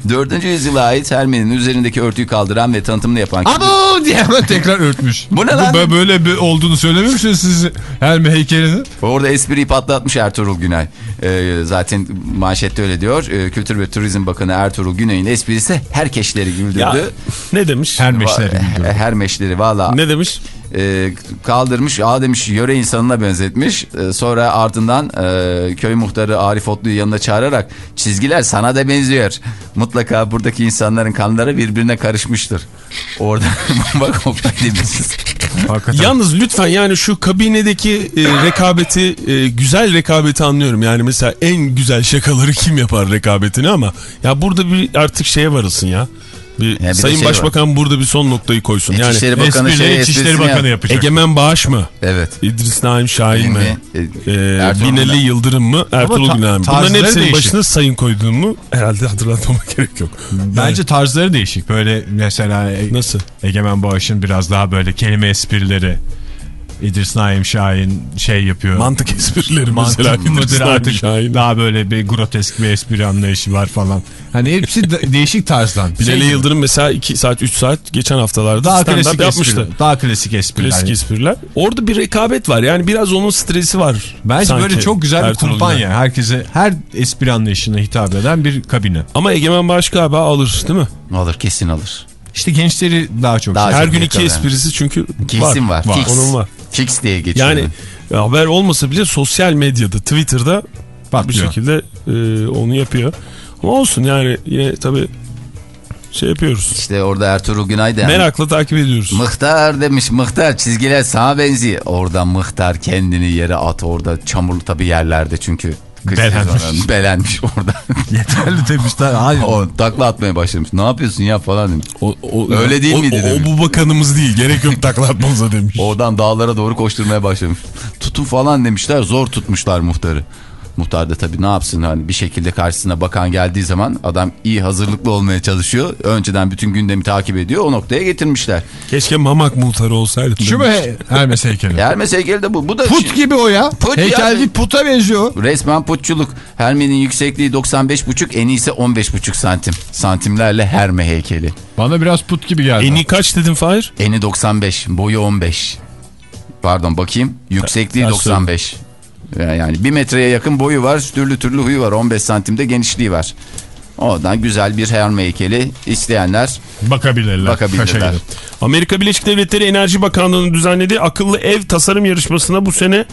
4. yüzyıla ait Herme'nin üzerindeki örtüyü kaldıran ve tanıtımını yapan kişi- Abo diye hemen tekrar örtmüş. (laughs) Bu ne lan? bö- Böyle bir olduğunu söylememişsiniz siz Helmi heykelinin. Orada espriyi patlatmış Ertuğrul Günay. Ee, zaten manşette öyle diyor. Ee, Kültür ve Turizm Bakanı Ertuğrul Günay'ın esprisi herkeşleri güldürdü. Ya, ne demiş? Hermeşleri güldürdü. Hermeşleri valla. Ne demiş? E, kaldırmış. Aa demiş yöre insanına benzetmiş. E, sonra ardından e, köy muhtarı Arif Otlu'yu yanına çağırarak çizgiler sana da benziyor. Mutlaka buradaki insanların kanları birbirine karışmıştır. Orada bak demişiz. Yalnız lütfen yani şu kabinedeki e, rekabeti, e, güzel rekabeti anlıyorum. Yani mesela en güzel şakaları kim yapar rekabetini ama ya burada bir artık şeye varılsın ya. Bir, bir de Sayın şey Başbakan burada bir son noktayı koysun. Yani İçişleri Bakanı Esprileri şey İçişleri Bakanı yap- yapacak. Egemen Bağış mı? Evet. İdris Naim Şahin mi? Mi? Ee, Ertuğrul Binali. Yıldırım mı? Ertuğrul Günay mı? Bunların hepsinin değişik. başına sayın koyduğum mu? Herhalde hatırlatmama (laughs) gerek yok. Bence tarzları değişik. Böyle mesela E- Nasıl? Egemen Bağış'ın biraz daha böyle kelime esprileri. İdris Naim Şahin şey yapıyor. Mantık (laughs) esprileri mesela. Mantık mıdır İdris Naim Şahin. daha böyle bir grotesk bir espri anlayışı var falan. Hani hepsi de- (laughs) değişik tarzdan. Binali Şey- Yıldırım mesela 2 saat 3 saat geçen haftalarda daha klasik yapmıştı. espriler. Daha klasik espriler. Klasik espriler. Orada bir rekabet var. Yani biraz onun stresi var. Bence sanki böyle çok güzel bir Ertuğrul kumpanya. Herkese her espri anlayışına hitap eden bir kabine. Ama Egemen Bağış galiba alır değil mi? Alır kesin alır. İşte gençleri daha çok. Daha Her çok gün iki esprisi çünkü Kesin var. var. Fix. Onun var. Fix diye geçiyor. Yani e, haber olmasa bile sosyal medyada, Twitter'da bir Patlıyor. şekilde e, onu yapıyor. Ama olsun yani yine tabii şey yapıyoruz. İşte orada Ertuğrul Günay da Merakla takip ediyoruz. Mıhtar demiş Mıhtar çizgiler sana benziyor. Orada Mıhtar kendini yere at orada çamurlu tabi yerlerde çünkü. Kış Belenmiş. sezonu. Belenmiş orada. (laughs) Yeterli demişler. Hayır. o takla atmaya başlamış. Ne yapıyorsun ya falan demiş. O, o- Öyle değil o, miydi O, o demiş. bu bakanımız değil. Gerek yok taklatmanıza demiş. Oradan dağlara doğru koşturmaya başlamış. Tutun falan demişler. Zor tutmuşlar muhtarı. Muhtar da tabii ne yapsın hani bir şekilde karşısına bakan geldiği zaman adam iyi hazırlıklı olmaya çalışıyor. Önceden bütün gündemi takip ediyor. O noktaya getirmişler. Keşke Mamak muhtarı olsaydı. Şu mu he- Hermes heykeli? Hermes heykeli de bu. Bu da Put gibi o ya. Put Heykel yani. değil puta benziyor. Resmen putçuluk. Herme'nin yüksekliği 95,5 eni ise 15,5 santim. Santimlerle Herme heykeli. Bana biraz put gibi geldi. Eni kaç dedin Fahir? Eni 95, boyu 15. Pardon bakayım. Yüksekliği Ters 95. Yani bir metreye yakın boyu var. Türlü türlü huyu var. 15 santimde genişliği var. Oradan güzel bir Herme heykeli isteyenler Bakabilirler. bakabilirler. Amerika Birleşik Devletleri Enerji Bakanlığı'nın düzenlediği akıllı ev tasarım yarışmasına bu sene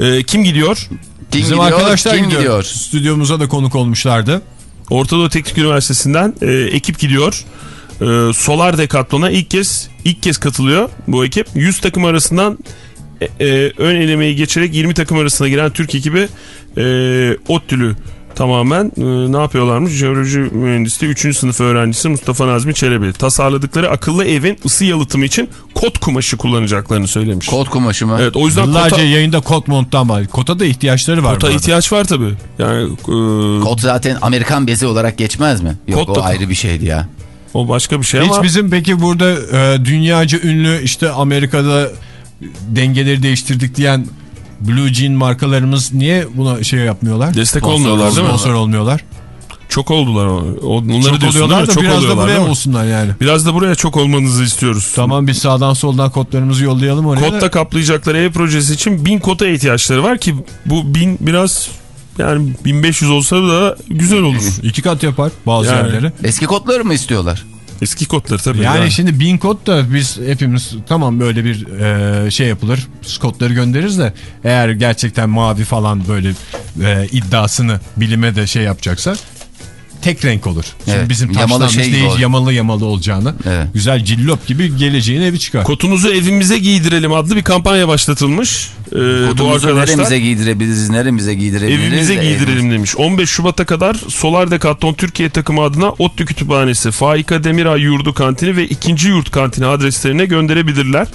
e, kim gidiyor? Kim Bizim gidiyor? arkadaşlar Kim gidiyor. gidiyor? Stüdyomuza da konuk olmuşlardı. Orta Doğu Teknik Üniversitesi'nden e, ekip gidiyor. E, Solar Decathlon'a ilk kez ilk kez katılıyor bu ekip. 100 takım arasından e, ön elemeyi geçerek 20 takım arasına giren Türk ekibi e, ODTÜ'lü tamamen e, ne yapıyorlarmış? Jeoloji mühendisliği 3. sınıf öğrencisi Mustafa Nazmi Çelebi. Tasarladıkları akıllı evin ısı yalıtımı için kot kumaşı kullanacaklarını söylemiş. Kot kumaşı mı? Evet o yüzden Yıllarca kota, yayında kot monttan var. Kota da ihtiyaçları var. kota ihtiyaç var tabii. Yani e, Kot zaten Amerikan bezi olarak geçmez mi? Yok Kot o da- ayrı bir şeydi ya. o başka bir şey Hiç ama bizim peki burada e, dünyaca ünlü işte Amerika'da dengeleri değiştirdik diyen Blue Jean markalarımız niye buna şey yapmıyorlar? destek Sponsor olmuyorlar değil mi? Sponsor olmuyorlar. Çok oldular. o- Onları Çok diyorsun oluyorlar da Çok biraz da oluyorlar buraya değil mi? olsunlar yani. Biraz da buraya çok olmanızı istiyoruz. Tamam biz sağdan soldan kodlarımızı yollayalım oraya. Kodda kaplayacakları ev projesi için 1000 kota ihtiyaçları var ki bu 1000 biraz yani 1500 olsa da güzel olur. İki kat yapar bazı Yani. yerleri. Eski kodları mı istiyorlar? Eski kodlar tabii. Yani yani. şimdi bin kod da biz hepimiz tamam böyle bir e, şey yapılır. Kodları göndeririz de eğer gerçekten mavi falan böyle e, iddiasını bilime de şey yapacaksa tek renk olur. Şimdi Evet, bizim yamalı şey değil olur. yamalı yamalı olacağını. Evet. Güzel cillop gibi geleceğin evi çıkar. Kotunuzu evimize giydirelim adlı bir kampanya başlatılmış. Ee, arkadaşlar neremize giydirebiliriz, neremize giydirebiliriz. evimize giydirelim demiş. 15 Şubat'a kadar Solar Decathlon Türkiye takımı adına ODTÜ Kütüphanesi, Faika Demiray Yurdu Kantini ve ikinci Yurt Kantini adreslerine gönderebilirler.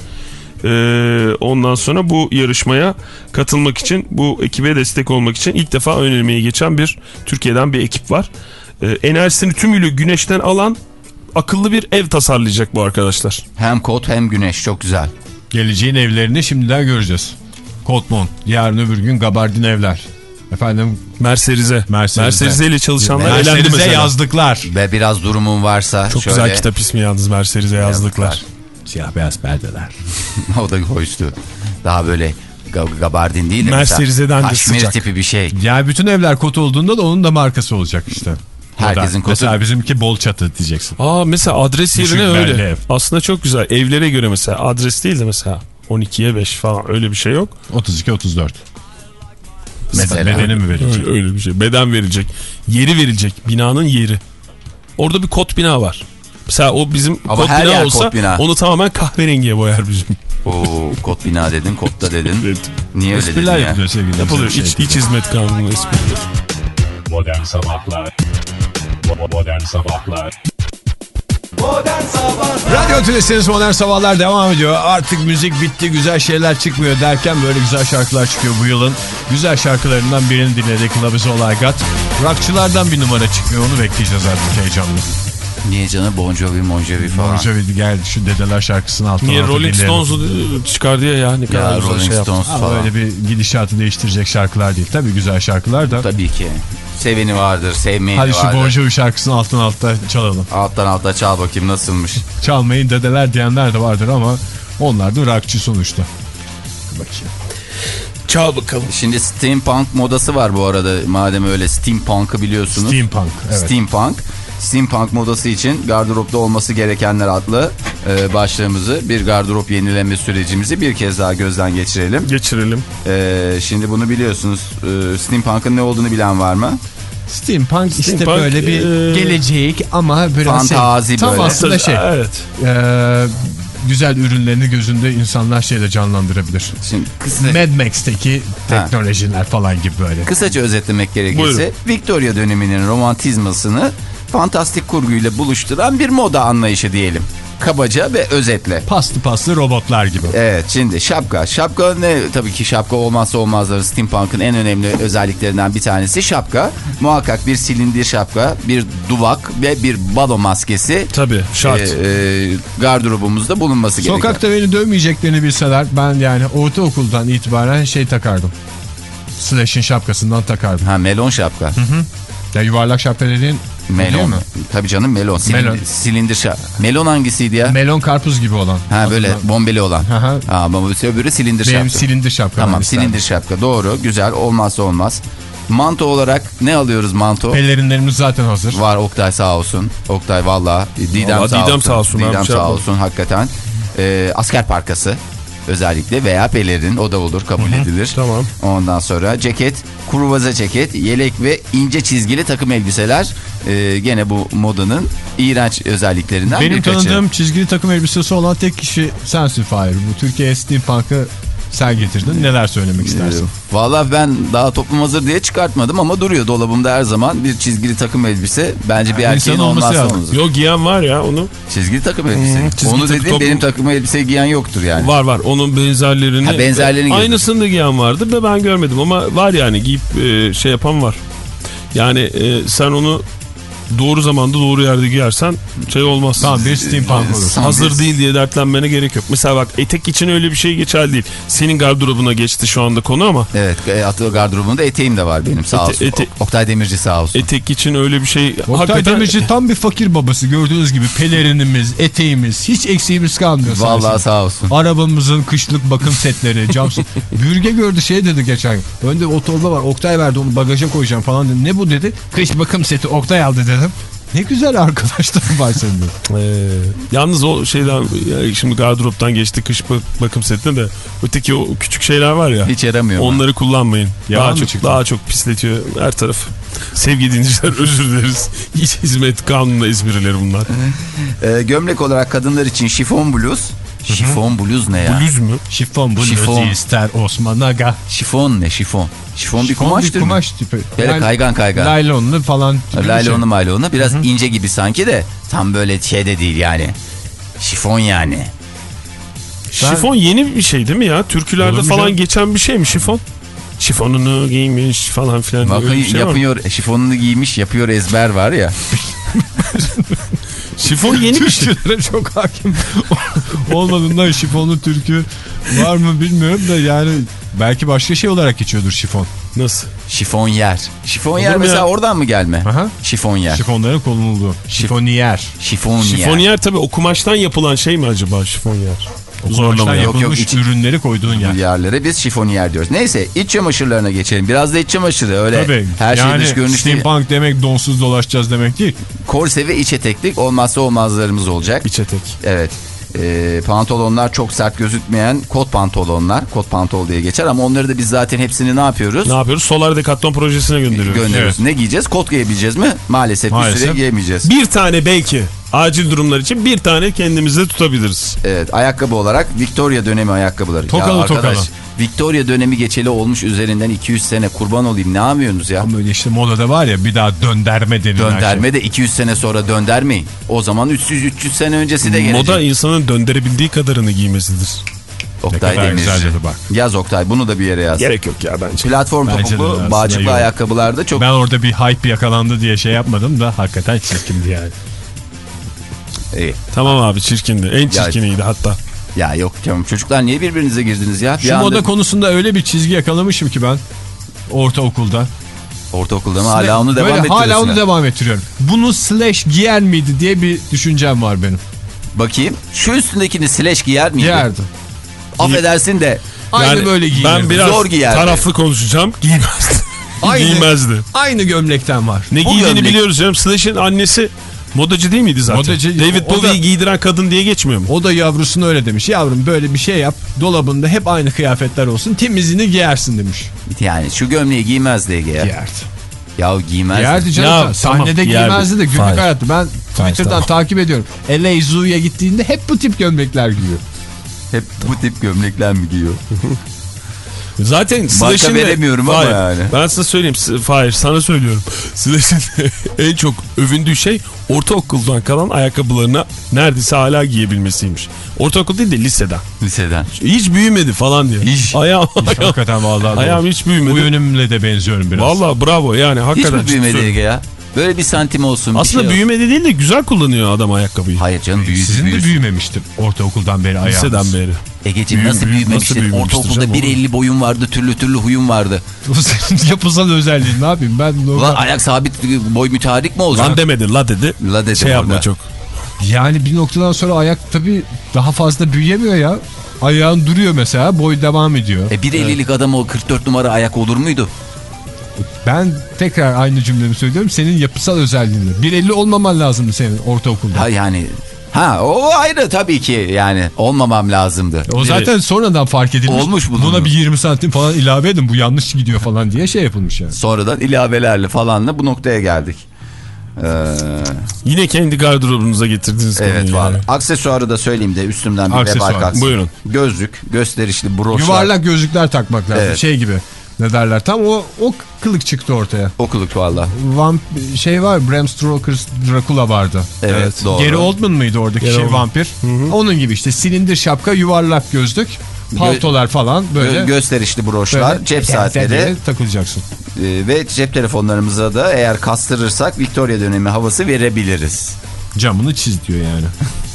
Ee, ondan sonra bu yarışmaya katılmak için, bu ekibe destek olmak için ilk defa ön elemeyi geçen bir Türkiye'den bir ekip var. Ee, enerjisini tümüyle güneşten alan akıllı bir ev tasarlayacak bu arkadaşlar. Hem kot hem güneş çok güzel. Geleceğin evlerini şimdiden göreceğiz. Kotmon, yarın öbür gün Gabardin evler. Efendim Mercerize. Mercerize. Mercerize ile çalışanlar elendi Mercedes'e mesela. yazdıklar. Ve biraz durumun varsa Çok şöyle güzel kitap ismi yalnız Mercerize yazdıklar. Siyah beyaz perdeler. (laughs) o da hoştu. Daha böyle ga- gabardin değil de Mercerize'den de sıcak. tipi bir şey. Yani bütün evler kot olduğunda da onun da markası olacak işte. Herkesin kotu- Mesela bizimki bol çatı diyeceksin. Aa mesela adres Düşük yerine öyle. ev. Aslında çok güzel. Evlere göre mesela adres değil de mesela 12'ye 5 falan öyle bir şey yok. 32-34. Mesela. Bedeni mi verecek? Öyle, öyle bir şey. Beden verilecek. Yeri verilecek. Binanın yeri. Orada bir kot bina var. Mesela o bizim Ama kot her bina yer olsa kot bina. onu tamamen kahverengiye boyar bizim. Oo, kot bina dedin, kotta dedin. Evet. Niye öyle dedin Espriler ya? yapılıyor sevgili Yapılıyor. dinleyiciler. İç, iç hizmet kanunu espri. Modern Sabahlar Bo- Modern Sabahlar Radyo Tülesi'niz Modern Sabahlar devam ediyor. Artık müzik bitti, güzel şeyler çıkmıyor derken böyle güzel şarkılar çıkıyor bu yılın. Güzel şarkılarından birini dinledik. Love is all I got. Rockçılardan bir numara çıkmıyor. Onu bekleyeceğiz artık heyecanlı. Niye canım Bon Jovi, Bon Jovi falan. Bon Jovi gel şu dedeler şarkısını alttan Niye Rolling. Stones'u çıkardı ya ya ne kadar Ya Rolling şey yaptı. Stones Ama falan. öyle bir gidişatı değiştirecek şarkılar değil. Tabii güzel şarkılar da. Tabii ki. Seveni vardır, sevmeyeni Hadi şu vardır. Bon Jovi şarkısını alttan alta çalalım. Alttan alta çal bakayım nasılmış. Çalmayın dedeler diyenler de vardır ama onlar da rockçı sonuçta. Bakayım. Çal bakalım. Şimdi steampunk modası var bu arada. Madem öyle steampunk'ı biliyorsunuz. Steampunk. Evet. Steampunk. Steampunk modası için gardıropta olması gerekenler adlı e, başlığımızı bir gardırop yenileme sürecimizi bir kez daha gözden geçirelim. Geçirelim. E, şimdi bunu biliyorsunuz. E, Steampunk'ın ne olduğunu bilen var mı? Steampunk, işte Steampunk, böyle bir e, gelecek ama biraz Fantazi şey, tam böyle. aslında şey Evet. e, güzel ürünlerini gözünde insanlar şeyle canlandırabilir. Şimdi kısa, Mad Max'teki Ha. teknolojiler falan gibi böyle. kısaca özetlemek gerekirse Buyurun. Victoria döneminin romantizmasını fantastik kurguyla buluşturan bir moda anlayışı diyelim. Kabaca ve özetle. Paslı paslı robotlar gibi. Evet şimdi şapka. Şapka ne? Tabii ki şapka olmazsa olmazları Steampunk'ın en önemli özelliklerinden bir tanesi şapka. Muhakkak bir silindir şapka, bir duvak ve bir balo maskesi. Tabii şart. e, e, gardırobumuzda bulunması gerekiyor. Sokakta beni dövmeyeceklerini bilseler ben yani ortaokuldan itibaren şey takardım. Slash'in şapkasından takardım. Ha melon şapka. Ya yuvarlak şapka dediğin Melon. Tabii canım melon. Silindir, Melon. silindir şapka. Melon hangisiydi ya? Melon karpuz gibi olan. ha böyle bombeli olan. Hı. Ha ama bu öbürü silindir Benim şapka. silindir şapka. Tamam silindir şapka doğru güzel olmazsa olmaz. Manto olarak ne alıyoruz manto? Pelerinlerimiz zaten hazır. Var Oktay sağ olsun. Oktay valla. Didem, Vallahi sağ, Didem olsun. sağ olsun, Didem bir şey sağ yapmadım. olsun hakikaten. Ee, asker parkası özellikle veya pelerin o da olur kabul edilir. Tamam. Ondan sonra ceket, kruvaza ceket, yelek ve ince çizgili takım elbiseler ee, gene bu modanın iğrenç özelliklerinden Benim birkaçı. tanıdığım çizgili takım elbisesi olan tek kişi sensin Fahir. Bu Türkiye Steampunk'ı sen getirdin. Neler söylemek istersin? Ee, Valla ben daha toplum hazır diye çıkartmadım ama duruyor dolabımda her zaman bir çizgili takım elbise. Bence bir Yani erkeğin olmazsa lazım. olmazı. Yok giyen var ya onu. Çizgili takım elbise. Hmm, çizgili Onu dedim toplum- benim takım elbise giyen yoktur yani. Var var onun benzerlerini. Ha, benzerlerini gördüm. Aynısını da giyen vardı da ben görmedim ama var yani giyip e, şey yapan var. Yani e, sen onu doğru zamanda doğru yerde giyersen şey olmaz. Tamam bir Steampunk olur. Hazır değil diye dertlenmene gerek yok. Mesela bak etek için öyle bir şey geçerli değil. Senin gardırobuna geçti şu anda konu ama Evet e, atı gardırobunda eteğim de var benim sağ Ete- olsun. ete- O- Oktay Demirci sağ olsun. etek için öyle bir şey Oktay hakikaten Demirci tam bir fakir babası. Gördüğünüz gibi pelerinimiz, eteğimiz, hiç eksiğimiz kalmıyor. Vallahi sağ olsun. Arabamızın kışlık bakım setleri, cam (laughs) Bürge gördü şey dedi geçen gün. Önde o torba var Oktay verdi onu bagaja koyacağım falan dedi. Ne bu dedi? Kış bakım seti Oktay aldı dedim. Ne güzel arkadaşlarım (laughs) var senin. de. Ee, yalnız o şeyden ya şimdi gardıroptan geçti kış bak- bakım setine de öteki o küçük şeyler var ya Hiç yaramıyor. onları kullanmayın. Yalan daha çok çıktı? daha çok pisletiyor her tarafı. Sevgili dinleyiciler (laughs) özür dileriz. İç hizmet kanunu esprileri bunlar. Ee, gömlek olarak kadınlar için şifon bluz. Şifon bluz ne ya? Bluz mu? Şifon bunu Şifon. ister Osman Aga. Şifon ne şifon? Şifon bir Şifon bir mı? kumaş tipi. Böyle Yani kaygan kaygan. Laylonlu falan. bir şey. Laylonlu maylonlu biraz ince gibi sanki de tam böyle şey de değil yani. Şifon yani. Şifon yeni bir şey değil mi ya? Türkülerde Olur falan canım? geçen bir şey mi şifon? Şifonunu giymiş falan filan. Bakın bir şey var. yapıyor şifonunu giymiş yapıyor ezber var ya. (laughs) Şifon yeni bir (laughs) şey. Çok hakim olmadığından şifonlu türkü var mı bilmiyorum da yani belki başka şey olarak geçiyordur şifon. Nasıl? Şifon yer. Şifon yer mesela ya? oradan mı gelme? Aha. Şifon yer. Şifonların konulduğu. Şifoniyer. Şifon yer. Şifonyer tabii o kumaştan yapılan şey mi acaba şifonyer? Zorlama yok, yapılmış iç- ürünleri koyduğun yer. yerlere biz şifoniyer diyoruz. Neyse iç çamaşırlarına geçelim. Biraz da iç çamaşırı öyle Tabii. her şey yani dış görünüş değil. steampunk demek donsuz dolaşacağız demek değil. Korse ve iç eteklik olmazsa olmazlarımız olacak. İç etek. Evet. Ee, pantolonlar çok sert gözükmeyen kot pantolonlar. Kot pantol diye geçer ama onları da biz zaten hepsini ne yapıyoruz? Ne yapıyoruz? Solar Decathlon projesine gönderiyoruz. Gönderiyoruz. Evet. Ne giyeceğiz? Kot giyebileceğiz mi? Maalesef, bir Maalesef. süre giyemeyeceğiz. Bir tane belki acil durumlar için bir tane kendimizde tutabiliriz. Evet ayakkabı olarak Victoria dönemi ayakkabıları. Tokalı, ya arkadaş, tokalı. Victoria dönemi geçeli olmuş üzerinden 200 sene kurban olayım ne yapıyorsunuz ya? Ama öyle işte modada var ya bir daha dönderme denilen Dönderme şey. de 200 sene sonra döndermeyin. O zaman 300-300 sene öncesi de gelecek. Moda insanın döndürebildiği kadarını giymesidir. Oktay Demirci. bak. Yaz Oktay bunu da bir yere yaz. Gerek yok ya bence. Platform Bence topuklu bağcıklı ayakkabılarda çok Ben orada bir hype yakalandı diye şey yapmadım da hakikaten çirkindi yani. İyi. Tamam abi çirkindi. En çirkiniydi hatta. Ya yok canım çocuklar niye birbirinize girdiniz ya? Bir Şu anda- moda konusunda öyle bir çizgi yakalamışım ki ben ortaokulda. Ortaokulda mı hala onu devam ettiriyorsun. Hala onu devam ettiriyorum. Bunu slash giyer miydi diye bir düşüncem var benim. Bakayım şu üstündekini slash giyer miydi? Giyerdi. Affedersin de Aynı Yani böyle giyinirdi. Ben biraz Zor giyerdi. taraflı konuşacağım. Giymezdi. (laughs) Aynı. Giymezdi. Aynı gömlekten var. Ne Bu giydiğini gömlek- biliyoruz canım. Slash'in annesi modacı değil miydi zaten? Modacı- David o da- Bowie'yi giydiren kadın diye geçmiyor mu? O da yavrusuna öyle demiş. Yavrum böyle bir şey yap. Dolabında hep aynı kıyafetler olsun. Temizini giyersin demiş. yani şu gömleği giymezdi Ege ya. Giyerdi. Ya giymezdi. Giyerdi canım. Ya, Sahnede tamam, giymezdi de günlük Hayır. hayatı. Ben Twitter'dan tamam. takip ediyorum. LA Zoo'ya gittiğinde hep bu tip gömlekler giyiyor. Hep bu tip gömlekler mi giyiyor? (laughs) Zaten Slash'in de- veremiyorum ama Hayır, yani. Ben size söyleyeyim. Hayır sana söylüyorum. Slash'in (laughs) en çok övündüğü şey ortaokuldan kalan ayakkabılarına neredeyse hala giyebilmesiymiş. Ortaokul değil de liseden. Liseden. Hiç büyümedi falan diyor. Hiç. Ayağım, ayağım, Hakikaten vallahi. ayağım doğru. hiç büyümedi. Bu yönümle de benziyorum biraz. Vallahi bravo yani Hiç hakikaten. mi büyümedi Ege ya? Böyle bir santim olsun. Aslında şey olsun. büyümedi değil de güzel kullanıyor adam ayakkabıyı. Hayır canım büyüdü Sizin de büyüsün. büyümemiştir ortaokuldan beri ayağınız. Liseden beri. Egeciğim nasıl büyü- büyümemiştin? Ortaokulda canım 1.50 boyun vardı, türlü türlü huyun vardı. Bu senin (laughs) yapısal özelliğin ne yapayım ben normal- Ulan ayak sabit boy müteharik mi olacak? Lan demedi la dedi. La dedim Şey yapma çok. Yani bir noktadan sonra ayak tabii daha fazla büyüyemiyor ya. Ayağın duruyor mesela boy devam ediyor. E 1.50'lik adam o 44 numara ayak olur muydu? Ben tekrar aynı cümlemi söylüyorum. Senin yapısal özelliğinde. 1.50 olmaman lazımdı senin ortaokulda. Ha yani Ha o ayrı tabii ki yani olmamam lazımdı. O zaten sonradan fark edilmiş. Olmuş bulundu. Buna bir 20 santim falan ilave edin bu yanlış gidiyor falan diye şey yapılmış yani. Sonradan ilavelerle falanla bu noktaya geldik. Ee, Yine kendi gardırobunuza getirdiniz evet konuyu var. yani. Aksesuarı da söyleyeyim de üstümden bir Aksesuar, buyurun. Gözlük, gösterişli broşlar. Yuvarlak gözlükler takmak lazım. Evet. Şey gibi. Ne derler? Tam o o kılık çıktı ortaya. Okuluk valla. Vamp şey var Bram Stoker's Dracula vardı. Evet, doğru. Gary Oldman mıydı oradaki Gary şey Oldman. vampir? Onun gibi işte silindir şapka, yuvarlak gözlük, paltolar falan böyle. Gö- gösterişli broşlar, böyle cep saatleri takılacaksın. e, ve cep telefonlarımıza da eğer kastırırsak Victoria dönemi havası verebiliriz. Camını çiz diyor yani. (laughs)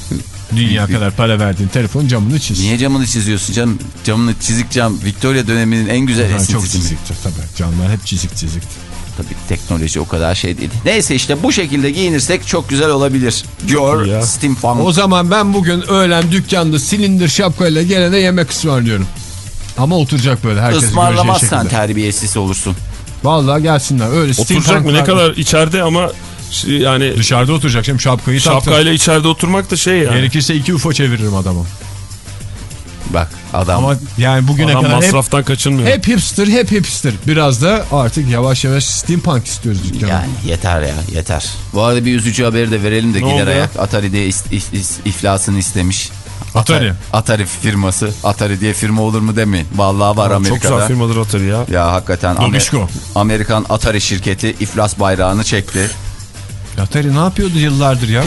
Dünya kadar para verdiğin telefon camını çiz. Niye camını çiziyorsun canım? Camını çizik cam Victoria döneminin en güzel çok esintisi mi? çiziktir tabii. Camlar hep çizik çiziktir. Tabii teknoloji o kadar şey değil. Neyse işte bu şekilde giyinirsek çok güzel olabilir. Diyor ya. Steampunk. O zaman ben bugün öğlen dükkanda silindir şapkayla gelene yemek ısmarlıyorum. Ama oturacak böyle herkes Ismarlamazsan terbiyesiz olursun. Vallahi gelsinler öyle Oturacak mı ne kadar içeride ama yani Dışarıda oturacak şimdi şapkayı taktım. şapkayla içeride oturmak da şey yani. Gerekirse iki UFO çeviririm adamı. Bak Adam Ama yani bugüne Adam kadar hep, masraftan kaçınmıyor. hep hipster hep hipster. Biraz da artık yavaş yavaş steampunk istiyoruz dükkana. yani yeter ya yeter. Bu arada bir üzücü haberi de verelim de Ne gider ayak Atari diye is- is- is- iflasını istemiş. Atari. Atari firması. Atari diye firma olur mu demeyin. Vallahi var Çok Amerika'da. güzel firmadır Atari ya. Ya hakikaten Amer-. Amerikan Atari şirketi iflas bayrağını çekti. Atari ne yapıyordu yıllardır ya?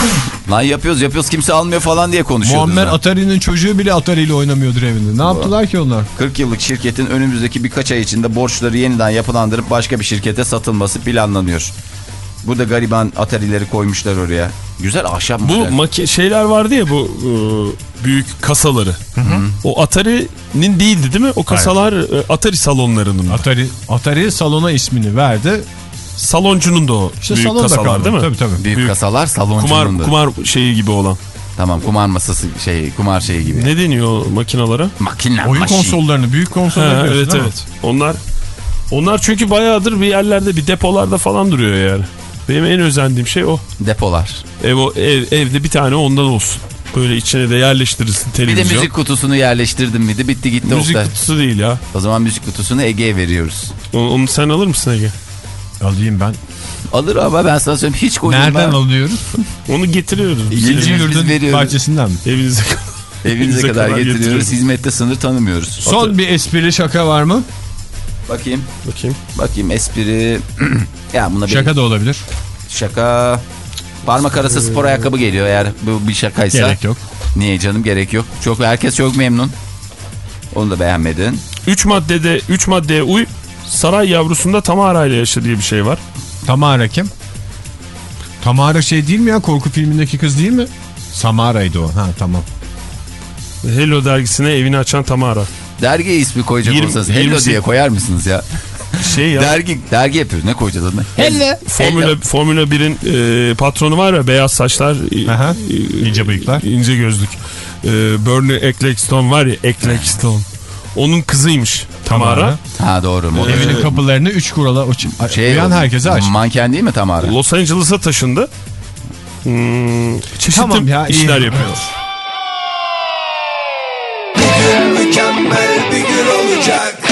Lan yapıyoruz yapıyoruz kimse almıyor falan diye konuşuyoruz. Muammer. Atari'nin çocuğu bile Atari ile oynamıyordur evinde. Ne yaptılar ki onlar? 40 yıllık şirketin önümüzdeki birkaç ay içinde borçları yeniden yapılandırıp başka bir şirkete satılması planlanıyor. Burada gariban Atari'leri koymuşlar oraya. Güzel ahşap Bu şeyler vardı ya bu e, büyük kasaları. O Atari'nin değildi değil mi? O kasalar e, Atari salonlarının. Atari, Atari salona ismini verdi. Saloncunun da o İşte büyük salonda kasalar kaldı. değil mi? Tabii tabii. Büyük, büyük- kasalar saloncunun Kumar, da. kumar şeyi gibi olan. Tamam kumar masası şey kumar şeyi gibi. Ne deniyor makinalara? Makine Oyun maşin. konsollarını, büyük konsolları Ha, evet evet. Onlar onlar çünkü bayağıdır bir yerlerde bir depolarda falan duruyor yani. Benim en özendiğim şey o. Depolar. Ev, ev, evde bir tane ondan olsun. Böyle içine de yerleştirirsin Bir de televizyon. müzik kutusunu yerleştirdim miydi bitti gitti Müzik Oktay. kutusu değil ya. O zaman müzik kutusunu Ege'ye veriyoruz. Onu, onu sen alır mısın Ege? Alayım ben. Alır ama ben sana söyleyeyim hiç koyayım Nereden ben. alıyoruz? (laughs) Onu getiriyoruz. Yurdun veriyoruz. bahçesinden mi? Evinize (laughs) Evinize Evinize kadar, kadar getiriyoruz. getiriyoruz. Hizmette sınır tanımıyoruz. Son bir esprili şaka var mı? Bakayım. Bakayım. Bakayım espri. (clears throat) ya buna bir Şaka da olabilir. şaka. Parmak arası spor ayakkabı geliyor eğer bu bir şakaysa. Gerek yok. Niye canım gerek yok. Çok herkes çok memnun. Onu da beğenmedin. 3 maddede 3 maddeye uy. Saray yavrusunda Tamara ile yaşa diye bir şey var. Tamara kim? Tamara şey değil mi ya? Korku filmindeki kız değil mi? Samara'ydı o. Ha tamam. Hello dergisine evini açan Tamara. Dergi ismi koyacak Yirmi- olsanız Hello yirmisi- diye koyar mısınız ya? (laughs) Şey ya. dergi dergi yapıyoruz. Ne koyacağız adına? Hello. Formula, Formula 1'in e, patronu var ya beyaz saçlar. e, Aha, e, ince bıyıklar. ince gözlük. E, Bernie Ecclestone var ya Ecclestone. Onun kızıymış Tamara. Tamara. Ha doğru. Model. Evinin kapılarını üç kurala uç, uyan herkese aç. Manken değil mi Tamara? Los Angeles'a taşındı. Hmm, çeşitli Tamam ya, iyi. işler yapıyor. mükemmel bir gün olacak.